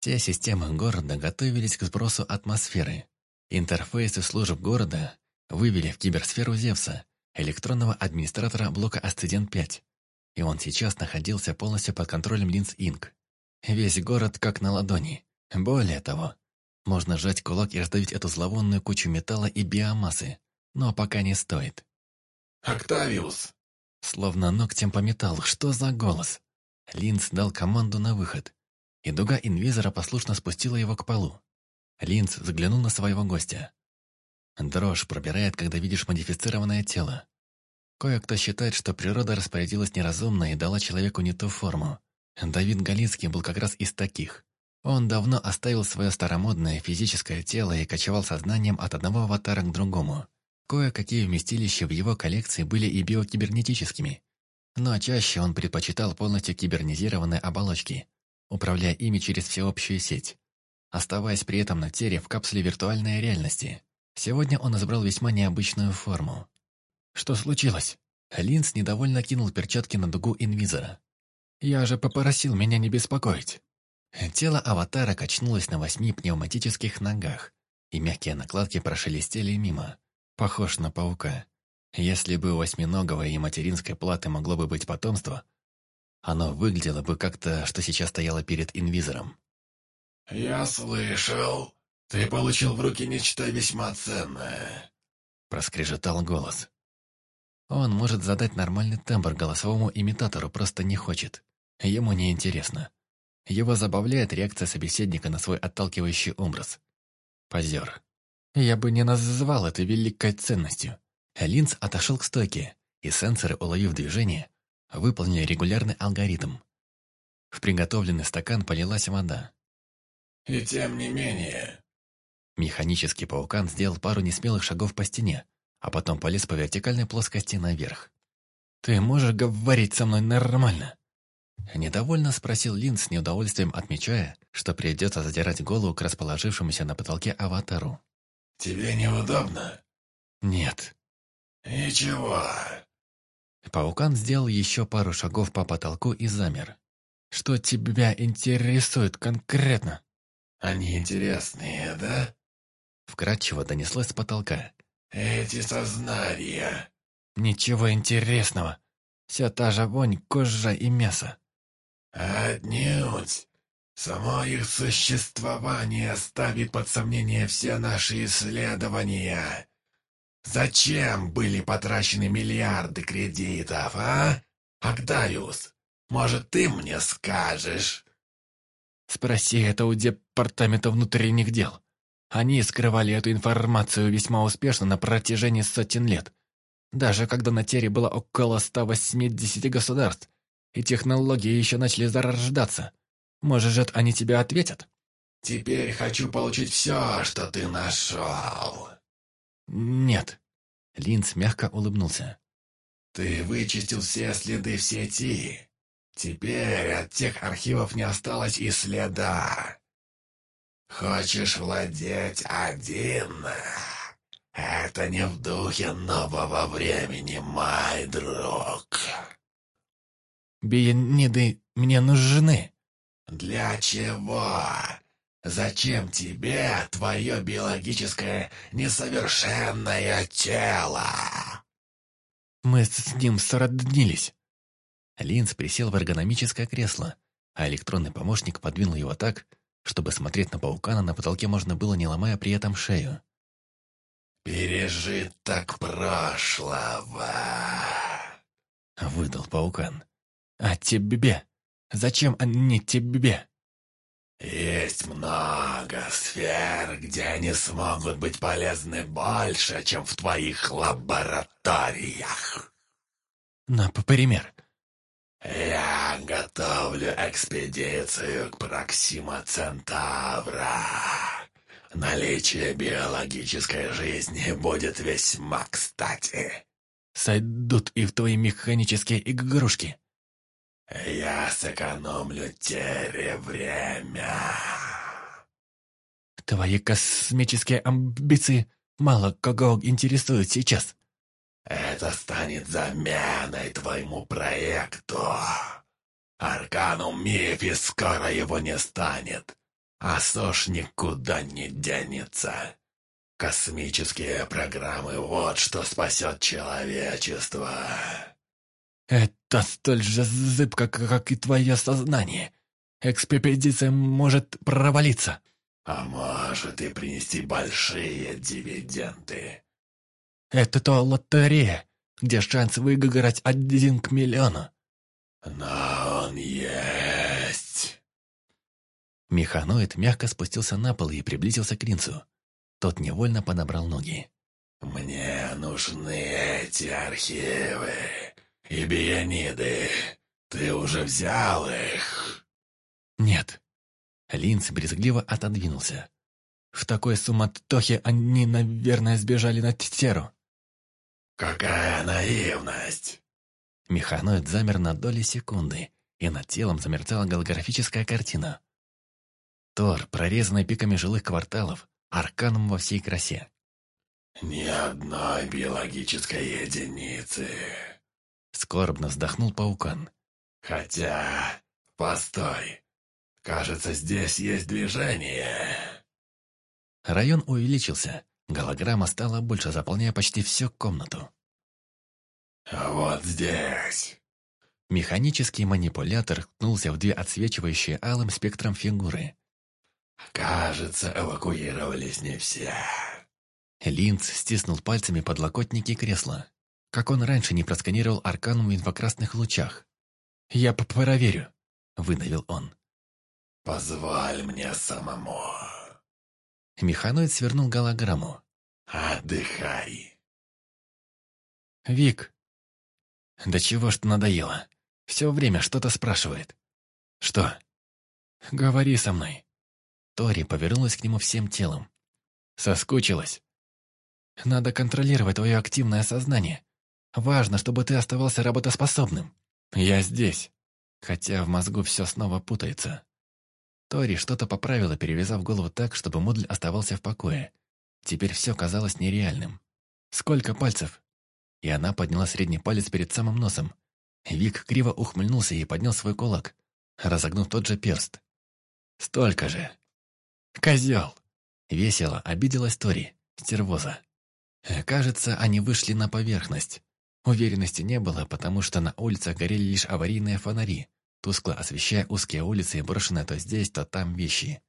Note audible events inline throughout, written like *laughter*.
Все системы города готовились к сбросу атмосферы. Интерфейсы служб города вывели в киберсферу Зевса, электронного администратора блока Асцидент-5, и он сейчас находился полностью под контролем Линз Инк. Весь город как на ладони. Более того, можно сжать кулак и раздавить эту зловонную кучу металла и биомассы, но пока не стоит. «Октавиус!» Словно ногтем по металлу, что за голос? Линз дал команду на выход, и дуга инвизора послушно спустила его к полу. Линз заглянул на своего гостя. Дрожь пробирает, когда видишь модифицированное тело. Кое-кто считает, что природа распорядилась неразумно и дала человеку не ту форму. Давид Галицкий был как раз из таких. Он давно оставил свое старомодное физическое тело и кочевал сознанием от одного аватара к другому. Кое-какие вместилища в его коллекции были и биокибернетическими. Но чаще он предпочитал полностью кибернизированные оболочки, управляя ими через всеобщую сеть, оставаясь при этом на тере в капсуле виртуальной реальности. Сегодня он избрал весьма необычную форму. Что случилось? Линз недовольно кинул перчатки на дугу инвизора. «Я же попросил меня не беспокоить». Тело аватара качнулось на восьми пневматических ногах, и мягкие накладки прошелестели мимо. Похож на паука. Если бы у восьминогого и материнской платы могло бы быть потомство, оно выглядело бы как-то, что сейчас стояло перед инвизором. «Я слышал. Ты получил в руки нечто весьма ценное», — проскрежетал голос. Он может задать нормальный тембр голосовому имитатору, просто не хочет. Ему не интересно. Его забавляет реакция собеседника на свой отталкивающий образ. Позер. Я бы не назвал это великой ценностью. Линз отошел к стойке, и сенсоры, уловив движение, выполнили регулярный алгоритм. В приготовленный стакан полилась вода. «И тем не менее...» Механический паукан сделал пару несмелых шагов по стене, а потом полез по вертикальной плоскости наверх. «Ты можешь говорить со мной нормально?» Недовольно спросил Лин с неудовольствием, отмечая, что придется задирать голову к расположившемуся на потолке аватару. «Тебе неудобно?» «Нет». «Ничего». Паукан сделал еще пару шагов по потолку и замер. «Что тебя интересует конкретно?» «Они интересные, да?» Вкратчиво донеслось с потолка. «Эти сознания». «Ничего интересного. Вся та же вонь, кожа и мясо». «Отнюдь. Само их существование ставит под сомнение все наши исследования. Зачем были потрачены миллиарды кредитов, а? Агдаюс, может, ты мне скажешь?» «Спроси это у Департамента внутренних дел». Они скрывали эту информацию весьма успешно на протяжении сотен лет. Даже когда на Тере было около 180 государств, и технологии еще начали зарождаться. Может, они тебе ответят? «Теперь хочу получить все, что ты нашел». «Нет». Линц мягко улыбнулся. «Ты вычистил все следы в сети. Теперь от тех архивов не осталось и следа. Хочешь владеть один? Это не в духе нового времени, мой друг. Биениды мне нужны. Для чего? Зачем тебе твое биологическое несовершенное тело? Мы с ним сроднились. Линз присел в эргономическое кресло, а электронный помощник подвинул его так, чтобы смотреть на паукана на потолке можно было, не ломая при этом шею. «Пережиток прошлого!» — выдал паукан. «А тебе? Зачем они тебе?» «Есть много сфер, где они смогут быть полезны больше, чем в твоих лабораториях». «Например?» «Я готовлю экспедицию к Проксима Центавра. Наличие биологической жизни будет весьма кстати». «Сойдут и в твои механические игрушки». «Я сэкономлю тебе время». «Твои космические амбиции мало кого интересуют сейчас». Это станет заменой твоему проекту. Арканум Мифи скоро его не станет. А СОЖ никуда не денется. Космические программы — вот что спасет человечество. Это столь же зыбко, как и твое сознание. Экспедиция может провалиться. А может и принести большие дивиденды. Это то лотерея, где шанс выиграть один к миллиону. Но он есть. Механоид мягко спустился на пол и приблизился к Ринцу. Тот невольно подобрал ноги. «Мне нужны эти архивы и биониды. Ты уже взял их?» «Нет». Линц брезгливо отодвинулся. «В такой суматохе они, наверное, сбежали на Теру». «Какая наивность!» Механоид замер на доли секунды, и над телом замерцала голографическая картина. Тор, прорезанный пиками жилых кварталов, арканом во всей красе. «Ни одной биологической единицы!» Скорбно вздохнул паукан. «Хотя... Постой. Кажется, здесь есть движение». Район увеличился. Голограмма стала больше, заполняя почти всю комнату. «Вот здесь». Механический манипулятор ткнулся в две отсвечивающие алым спектром фигуры. «Кажется, эвакуировались не все». Линц стиснул пальцами подлокотники кресла. Как он раньше не просканировал арканум в инфракрасных лучах. «Я проверю», — выдавил он. «Позволь мне самому». Механоид свернул голограмму. «Отдыхай». «Вик». «Да чего ж ты надоело? Все время что-то спрашивает». «Что?» «Говори со мной». Тори повернулась к нему всем телом. «Соскучилась?» «Надо контролировать твое активное сознание. Важно, чтобы ты оставался работоспособным. Я здесь». Хотя в мозгу все снова путается. Тори что-то поправила, перевязав голову так, чтобы модуль оставался в покое. Теперь все казалось нереальным. «Сколько пальцев?» И она подняла средний палец перед самым носом. Вик криво ухмыльнулся и поднял свой кулак, разогнув тот же перст. «Столько же!» «Козел!» Весело обиделась Тори, стервоза. Кажется, они вышли на поверхность. Уверенности не было, потому что на улицах горели лишь аварийные фонари, тускло освещая узкие улицы и брошенные то здесь, то там вещи.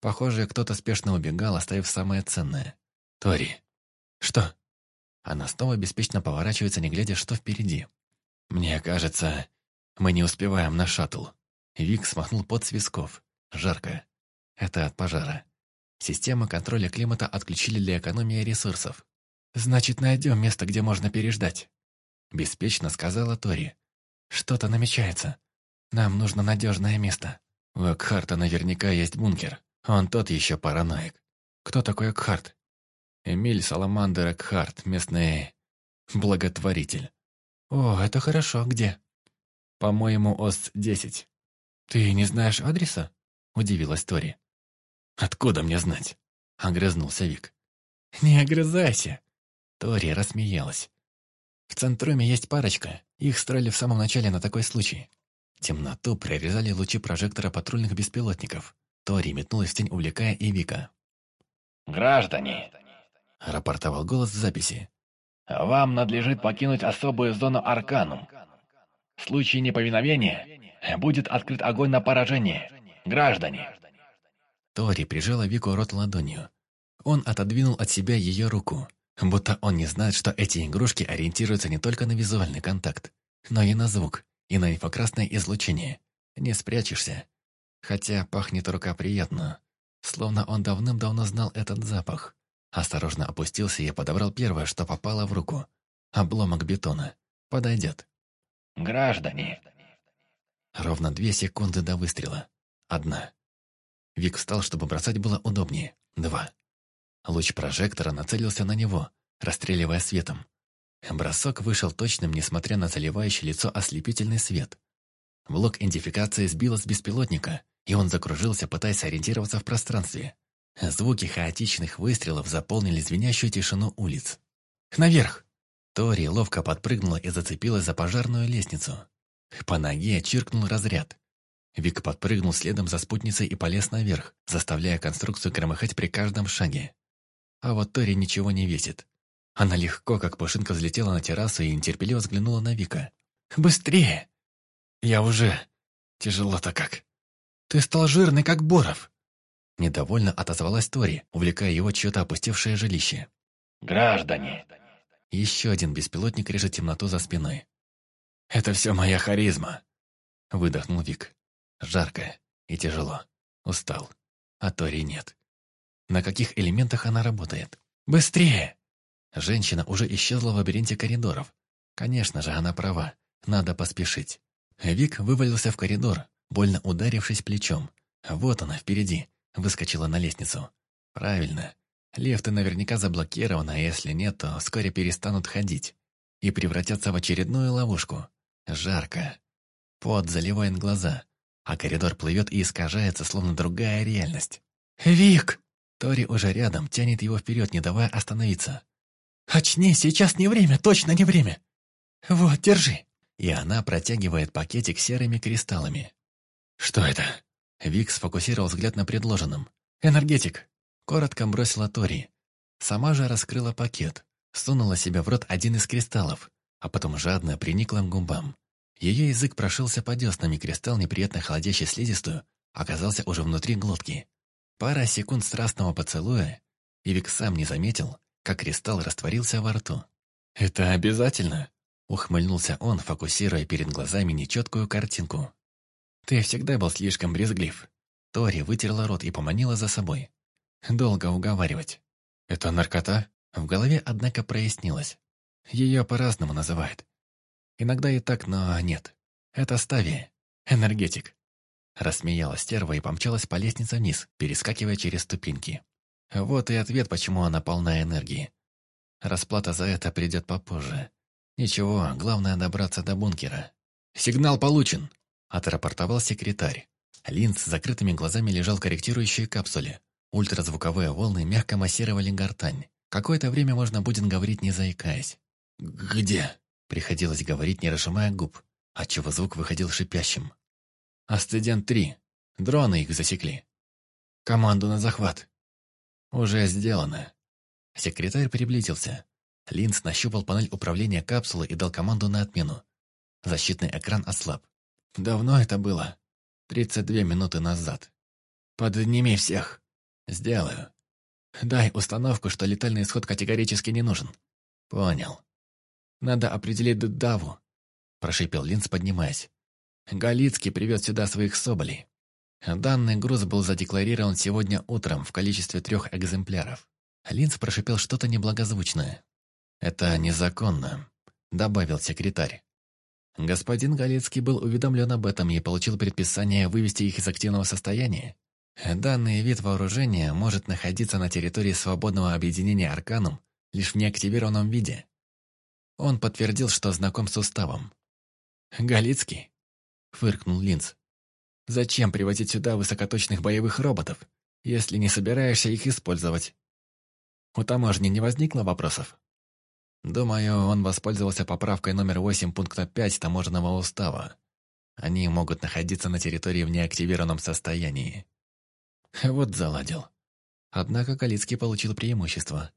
Похоже, кто-то спешно убегал, оставив самое ценное. «Тори!» «Что?» Она снова беспечно поворачивается, не глядя, что впереди. «Мне кажется, мы не успеваем на шаттл». Вик смахнул под с. Жарко. Это от пожара. Система контроля климата отключили для экономии ресурсов. «Значит, найдем место, где можно переждать», — беспечно сказала Тори. «Что-то намечается. Нам нужно надежное место. У Экхарта наверняка есть бункер. Он тот еще параноик. Кто такой Экхарт?» «Эмиль Саламандер Экхарт, местный благотворитель». «О, это хорошо. Где?» «По-моему, ОС-10». «Ты не знаешь адреса?» — удивилась Тори. «Откуда мне знать?» — огрызнулся Вик. «Не огрызайся!» Тори рассмеялась. «В Центруме есть парочка. Их строили в самом начале на такой случай. Темноту прорезали лучи прожектора патрульных беспилотников. Тори метнулась в тень, увлекая и Вика. «Граждане!» — рапортовал голос в записи. «Вам надлежит покинуть особую зону Арканум. В случае неповиновения будет открыт огонь на поражение. Граждане!» Тори прижала Вику рот ладонью. Он отодвинул от себя ее руку, будто он не знает, что эти игрушки ориентируются не только на визуальный контакт, но и на звук, и на инфракрасное излучение. Не спрячешься. Хотя пахнет рука приятно, словно он давным-давно знал этот запах. Осторожно опустился и подобрал первое, что попало в руку. Обломок бетона. Подойдет. «Граждане!» Ровно две секунды до выстрела. Одна. Вик встал, чтобы бросать было удобнее. Два. Луч прожектора нацелился на него, расстреливая светом. Бросок вышел точным, несмотря на заливающий лицо ослепительный свет. Блок идентификации сбило с беспилотника, и он закружился, пытаясь ориентироваться в пространстве. Звуки хаотичных выстрелов заполнили звенящую тишину улиц. «Наверх!» Тори ловко подпрыгнула и зацепилась за пожарную лестницу. По ноге чиркнул разряд. Вик подпрыгнул следом за спутницей и полез наверх, заставляя конструкцию громыхать при каждом шаге. А вот Тори ничего не весит. Она легко, как пушинка, взлетела на террасу и нетерпеливо взглянула на Вика. «Быстрее!» «Я уже... Тяжело-то как!» «Ты стал жирный, как Боров!» Недовольно отозвалась Тори, увлекая его чье-то опустевшее жилище. «Граждане!» Еще один беспилотник режет темноту за спиной. «Это все моя харизма!» Выдохнул Вик. Жарко и тяжело. Устал. А Тори нет. На каких элементах она работает? «Быстрее!» Женщина уже исчезла в лабиринте коридоров. Конечно же, она права. Надо поспешить. Вик вывалился в коридор, больно ударившись плечом. Вот она, впереди. Выскочила на лестницу. Правильно. Лифты наверняка заблокированы, а если нет, то вскоре перестанут ходить. И превратятся в очередную ловушку. Жарко. Пот заливает глаза, а коридор плывет и искажается, словно другая реальность. «Вик!» Тори уже рядом, тянет его вперед, не давая остановиться. «Очнись, сейчас не время, точно не время! Вот, держи!» И она протягивает пакетик серыми кристаллами. «Что это?» Вик сфокусировал взгляд на предложенном. «Энергетик!» Коротко бросила Тори. Сама же раскрыла пакет, сунула себе в рот один из кристаллов, а потом жадно приникла к губам. Ее язык прошился по деснам, и кристалл, неприятно холодящий слизистую, оказался уже внутри глотки. Пара секунд страстного поцелуя, и Вик сам не заметил, как кристалл растворился во рту. «Это обязательно?» — ухмыльнулся он, фокусируя перед глазами нечеткую картинку. «Ты всегда был слишком брезглив». Тори вытерла рот и поманила за собой. «Долго уговаривать. Это наркота?» В голове, однако, прояснилось. Ее по-разному называют. Иногда и так, но нет. Это ставия. Энергетик. Рассмеялась стерва и помчалась по лестнице вниз, перескакивая через ступеньки. Вот и ответ, почему она полна энергии. Расплата за это придет попозже. Ничего, главное добраться до бункера. «Сигнал получен!» – отрапортовал секретарь. Линз с закрытыми глазами лежал в корректирующей капсуле. Ультразвуковые волны мягко массировали гортань. Какое-то время можно будет говорить, не заикаясь. «Где?» – приходилось говорить, не разжимая губ, отчего звук выходил шипящим. «Астедент-3. Дроны их засекли. Команду на захват. «Уже сделано». Секретарь приблизился. Линз нащупал панель управления капсулы и дал команду на отмену. Защитный экран ослаб. «Давно это было?» «32 минуты назад». «Подними всех». «Сделаю». «Дай установку, что летальный исход категорически не нужен». «Понял». «Надо определить Даву», – прошипел Линз, поднимаясь. «Галицкий привез сюда своих соболей. Данный груз был задекларирован сегодня утром в количестве трех экземпляров. Линц прошипел что-то неблагозвучное. «Это незаконно», — добавил секретарь. Господин Галицкий был уведомлен об этом и получил предписание вывести их из активного состояния. Данный вид вооружения может находиться на территории свободного объединения Арканум лишь в неактивированном виде. Он подтвердил, что знаком с уставом. «Галицкий?» — фыркнул Линц. Зачем привозить сюда высокоточных боевых роботов, если не собираешься их использовать? У таможни не возникло вопросов? Думаю, он воспользовался поправкой номер 8 пункта 5 таможенного устава. Они могут находиться на территории в неактивированном состоянии. Вот заладил. Однако Калицкий получил преимущество.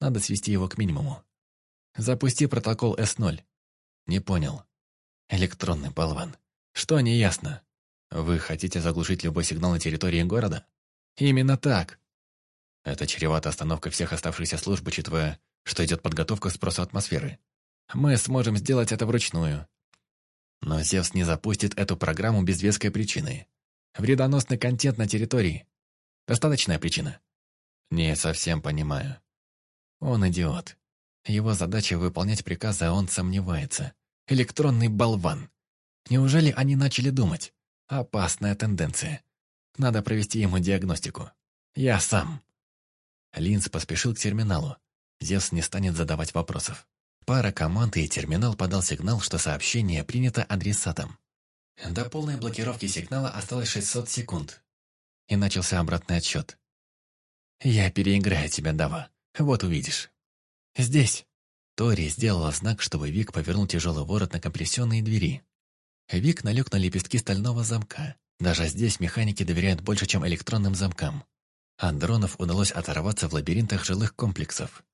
Надо свести его к минимуму. Запусти протокол С0. Не понял. Электронный болван. Что неясно? Вы хотите заглушить любой сигнал на территории города? Именно так. Это чревато остановкой всех оставшихся служб, учитывая, что идет подготовка к спросу атмосферы. Мы сможем сделать это вручную. Но Зевс не запустит эту программу без веской причины. Вредоносный контент на территории. Достаточная причина? Не совсем понимаю. Он идиот. Его задача выполнять приказы, а он сомневается. Электронный болван. Неужели они начали думать? Опасная тенденция. Надо провести ему диагностику. Я сам. Линз поспешил к терминалу. Зевс не станет задавать вопросов. Пара команд и терминал подал сигнал, что сообщение принято адресатом. До полной блокировки сигнала осталось 600 секунд. И начался обратный отсчет. «Я переиграю тебя, Дава. Вот увидишь». «Здесь». Тори сделала знак, чтобы Вик повернул тяжелый ворот на компрессионные двери. Вик налег на лепестки стального замка, Даже здесь механики доверяют больше, чем электронным замкам. От дронов удалось оторваться в лабиринтах жилых комплексов.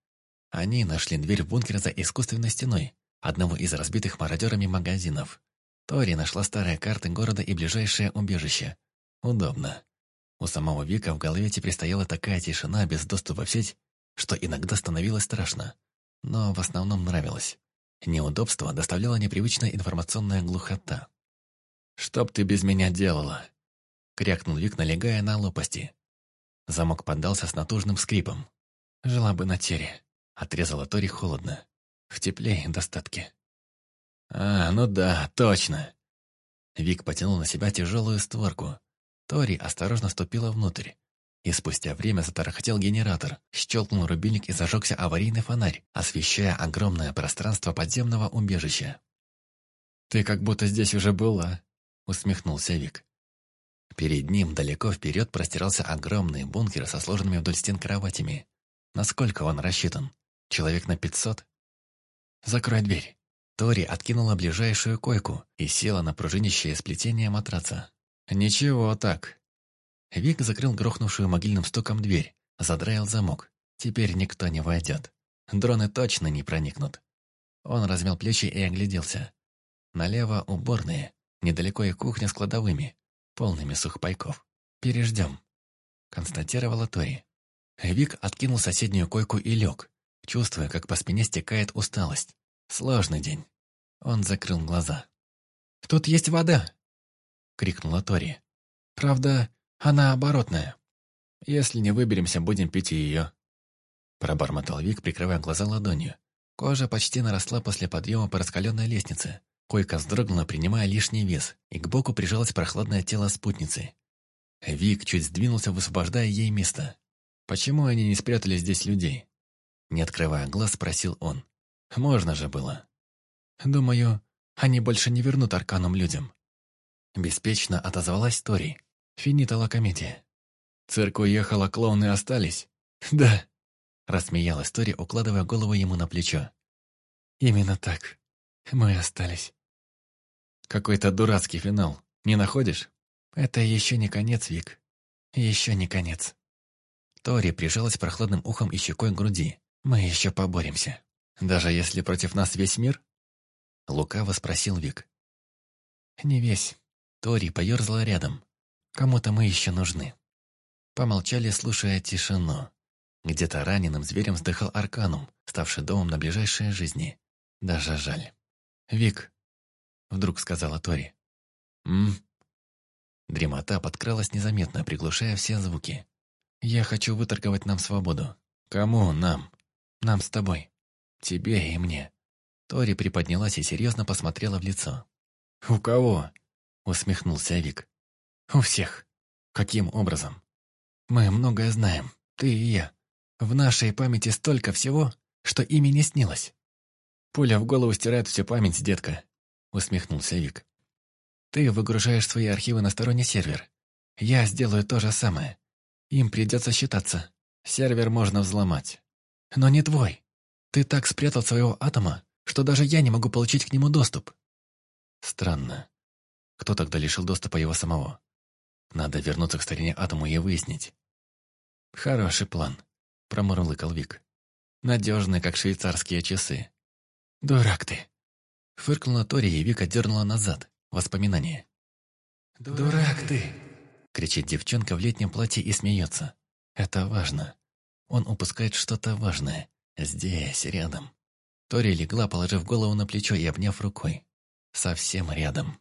Они нашли дверь в бункер за искусственной стеной, одного из разбитых мародерами магазинов. Тори нашла старые карты города и ближайшее убежище. Удобно. У самого Вика в голове теперь стояла такая тишина без доступа в сеть, что иногда становилось страшно. Но в основном нравилось. Неудобство доставляла непривычная информационная глухота. «Чтоб ты без меня делала?» — крякнул Вик, налегая на лопасти. Замок поддался с натужным скрипом. «Жила бы на тере», — отрезала Тори холодно. «В тепле и достатке». «А, ну да, точно!» Вик потянул на себя тяжелую створку. Тори осторожно ступила внутрь. И спустя время затарахтел генератор, щелкнул рубильник и зажегся аварийный фонарь, освещая огромное пространство подземного убежища. «Ты как будто здесь уже была», — усмехнулся Вик. Перед ним далеко вперед простирался огромный бункер со сложенными вдоль стен кроватями. Насколько он рассчитан? Человек на пятьсот? «Закрой дверь». Тори откинула ближайшую койку и села на пружинищее сплетение матраца. «Ничего так». Вик закрыл грохнувшую могильным стуком дверь, задраил замок. Теперь никто не войдет. Дроны точно не проникнут. Он размял плечи и огляделся. Налево уборные, недалеко и кухня с кладовыми, полными сухпайков. «Переждем», — констатировала Тори. Вик откинул соседнюю койку и лег, чувствуя, как по спине стекает усталость. Сложный день. Он закрыл глаза. «Тут есть вода!» — крикнула Тори. «Правда, она оборотная. Если не выберемся, будем пить ее». Пробормотал Вик, прикрывая глаза ладонью. Кожа почти наросла после подъема по раскаленной лестнице. Койка вздрогнула, принимая лишний вес, и к боку прижалось прохладное тело спутницы. Вик чуть сдвинулся, высвобождая ей место. «Почему они не спрятали здесь людей?» Не открывая глаз, спросил он. «Можно же было». «Думаю, они больше не вернут Арканум людям». Беспечно отозвалась Тори. «Финита ла комедия». «Цирк уехал, а клоуны остались?» *laughs* «Да», — рассмеялась Тори, укладывая голову ему на плечо. «Именно так. Мы остались». Какой-то дурацкий финал. Не находишь? Это еще не конец, Вик. Еще не конец. Тори прижалась прохладным ухом и щекой к груди. Мы еще поборемся. Даже если против нас весь мир? Лукаво спросил Вик. Не весь. Тори поерзала рядом. Кому-то мы еще нужны. Помолчали, слушая тишину. Где-то раненым зверем вздыхал Арканум, ставший домом на ближайшие жизни. Даже жаль. «Вик, Вдруг сказала Тори. «М?» Дремота подкралась незаметно, приглушая все звуки. «Я хочу выторговать нам свободу». «Кому нам?» «Нам с тобой. Тебе и мне». Тори приподнялась и серьезно посмотрела в лицо. «У кого?» Усмехнулся Вик. «У всех. Каким образом? Мы многое знаем, ты и я. В нашей памяти столько всего, что ими не снилось. Пуля в голову стирает всю память, детка усмехнулся Вик. «Ты выгружаешь свои архивы на сторонний сервер. Я сделаю то же самое. Им придется считаться. Сервер можно взломать. Но не твой. Ты так спрятал своего атома, что даже я не могу получить к нему доступ». Странно. Кто тогда лишил доступа его самого? Надо вернуться к старине атому и выяснить. «Хороший план», — промурлыкал Вик. «Надежный, как швейцарские часы». «Дурак ты», Фыркнула Тори, и Вика дернула назад. Воспоминания. «Дурак ты!» Кричит девчонка в летнем платье и смеется. Это важно. Он упускает что-то важное. Здесь, рядом. Тори легла, положив голову на плечо и обняв рукой. Совсем рядом.